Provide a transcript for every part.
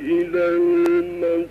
إلى المسجد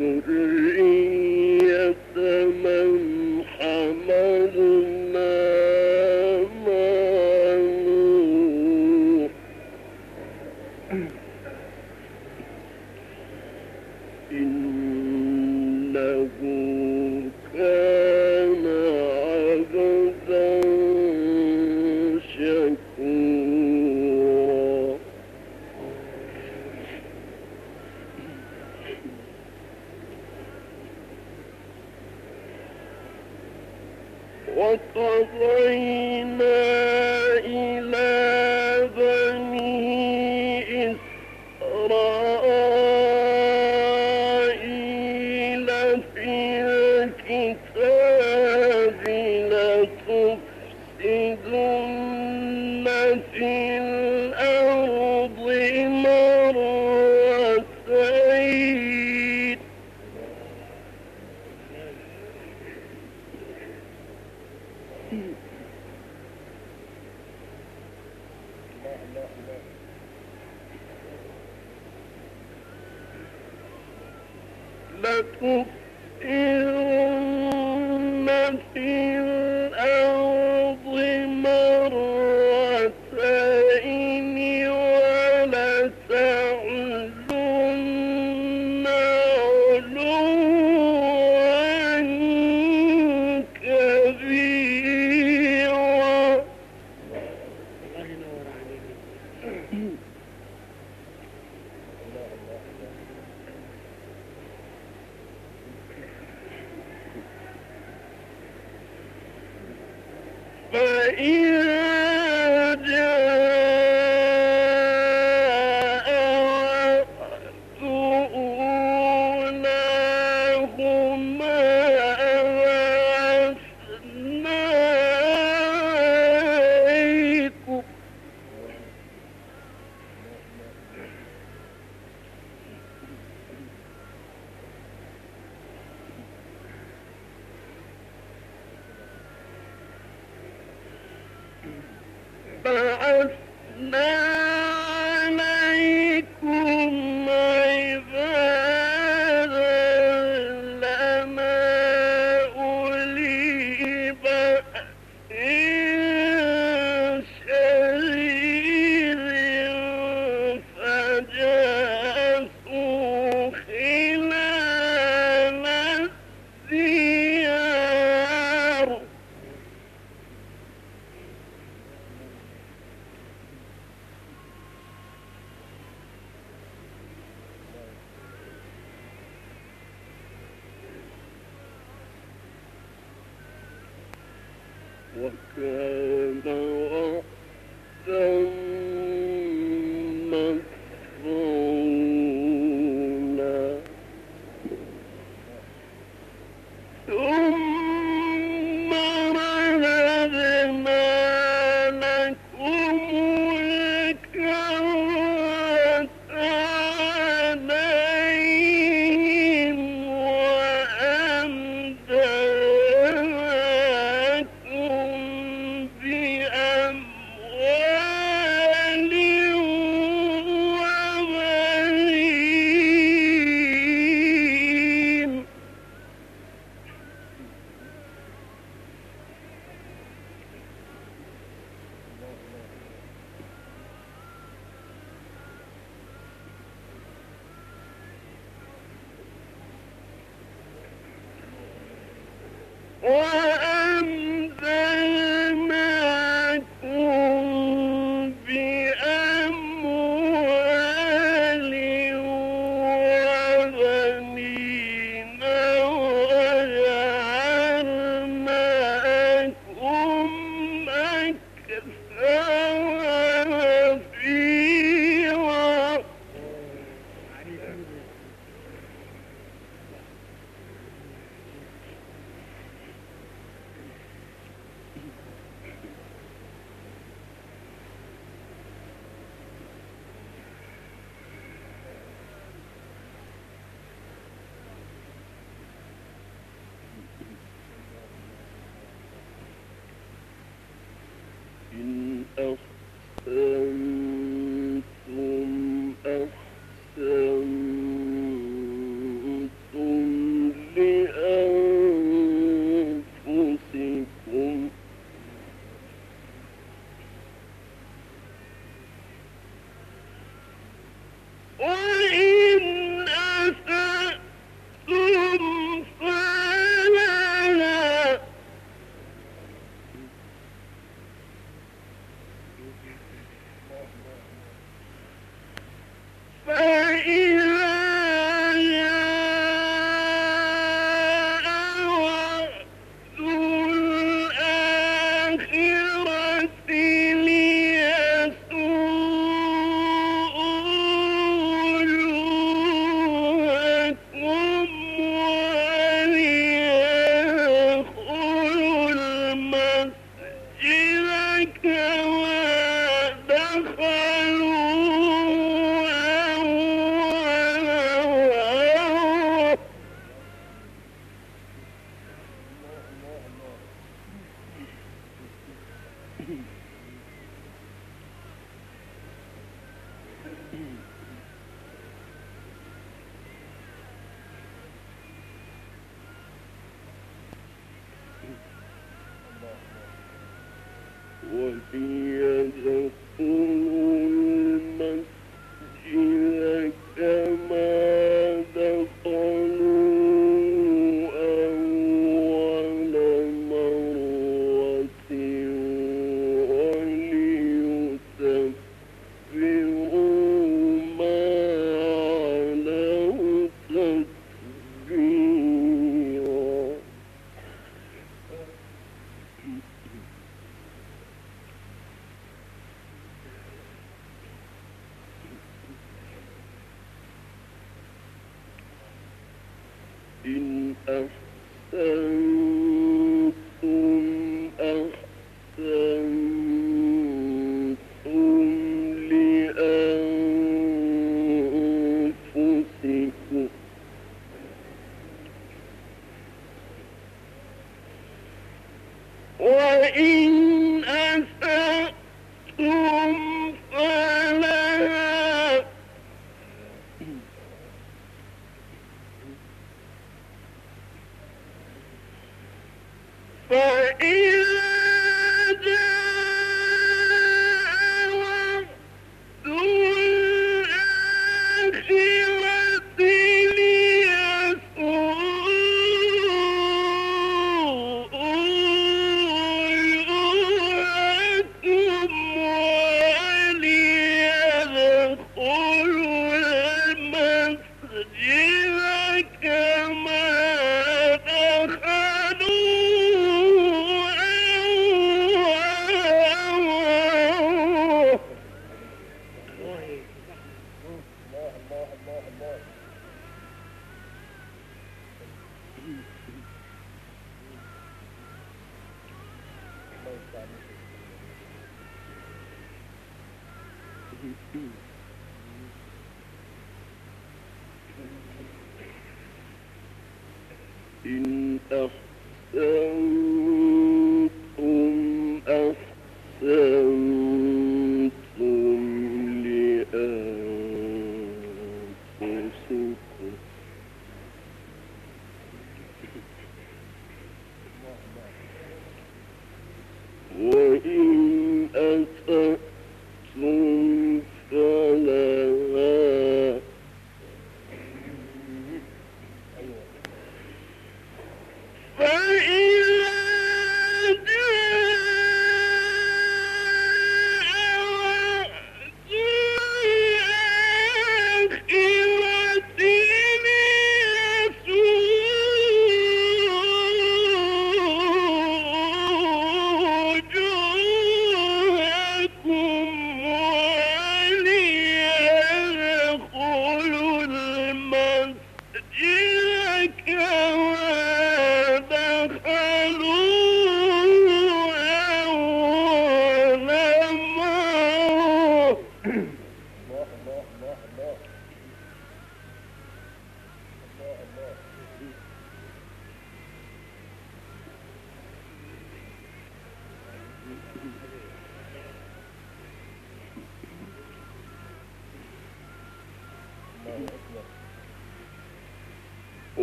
ذرية من التي Yeah. 我依然能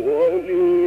Holy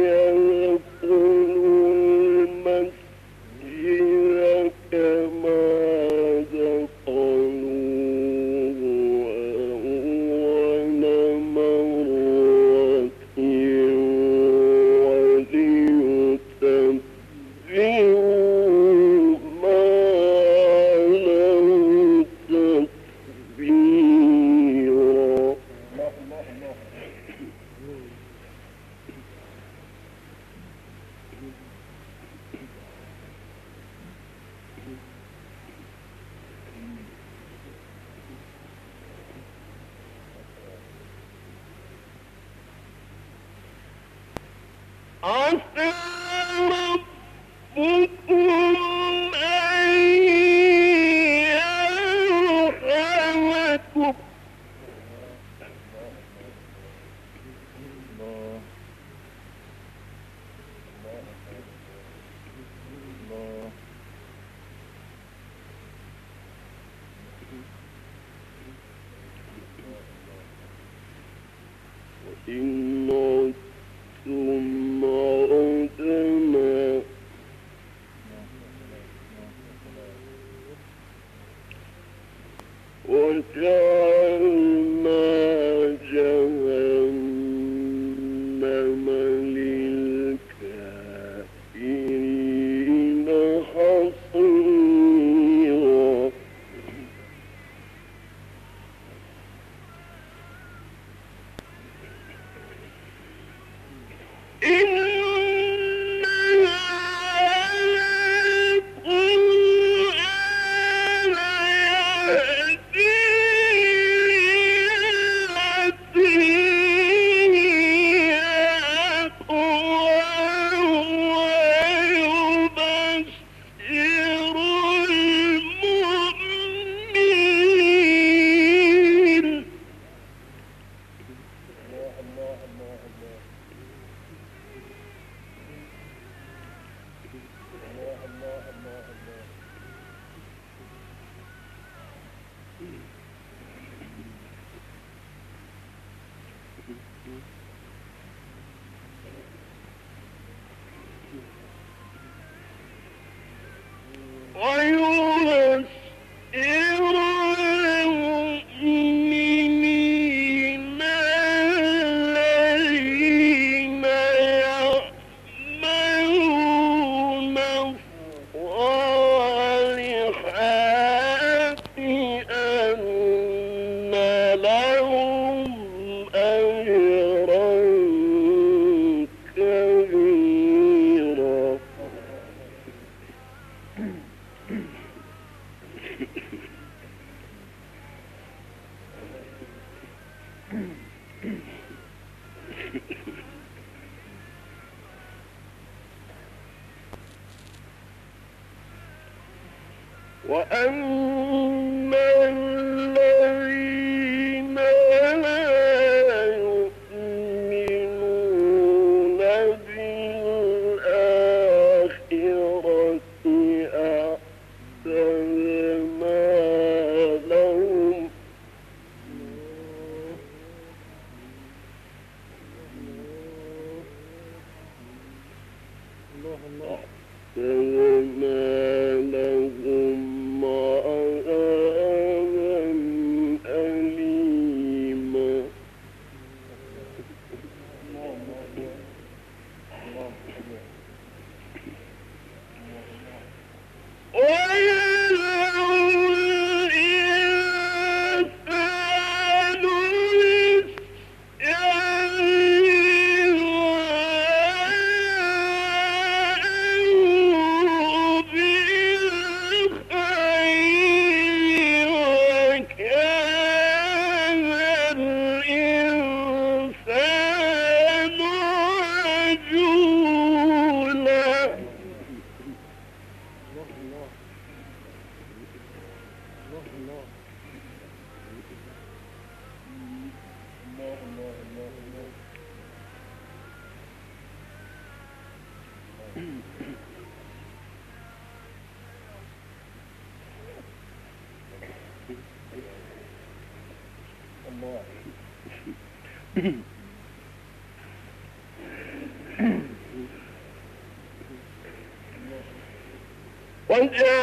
I'm still وأما One, uh,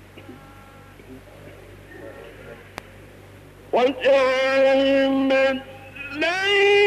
وجعل من ليل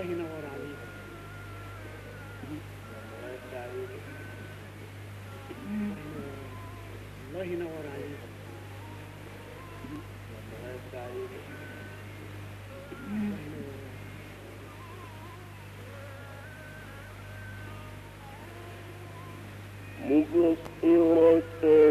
वही नवरानी वही Navrani Move us in like that.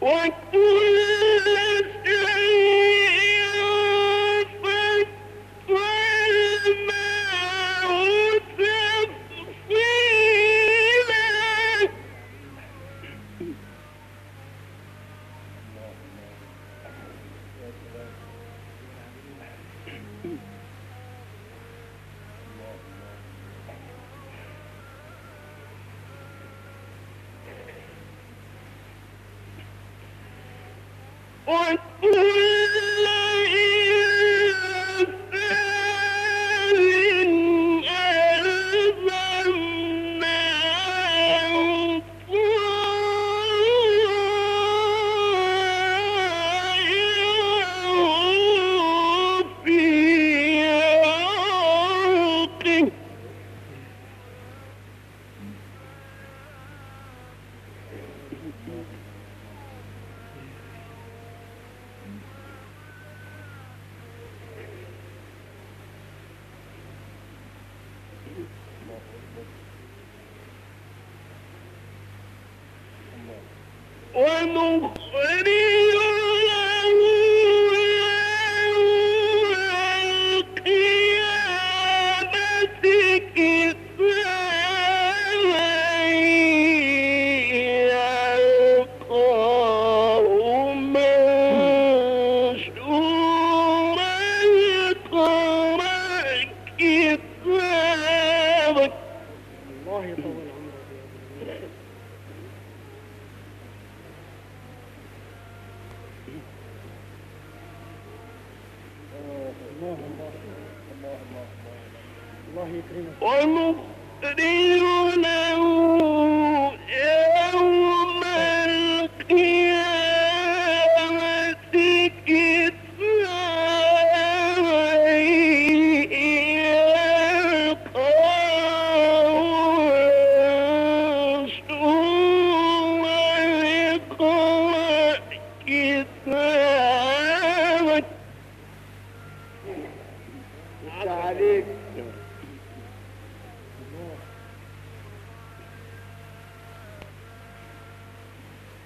What? One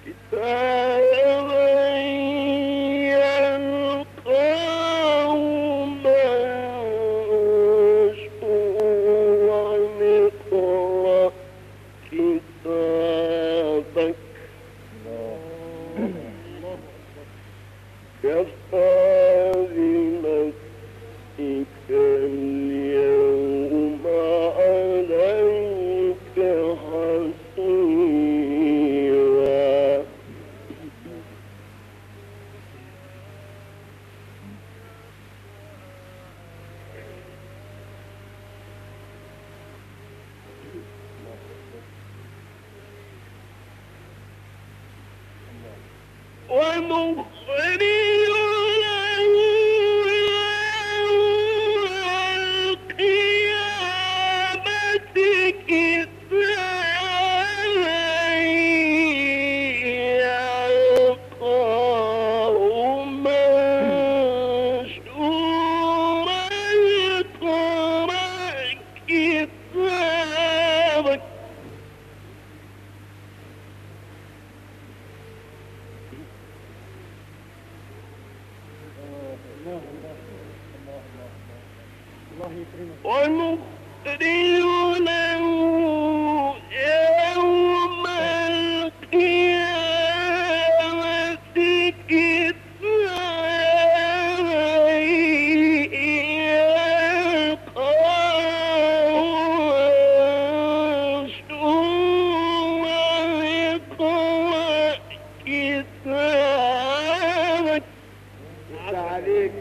Então... عليك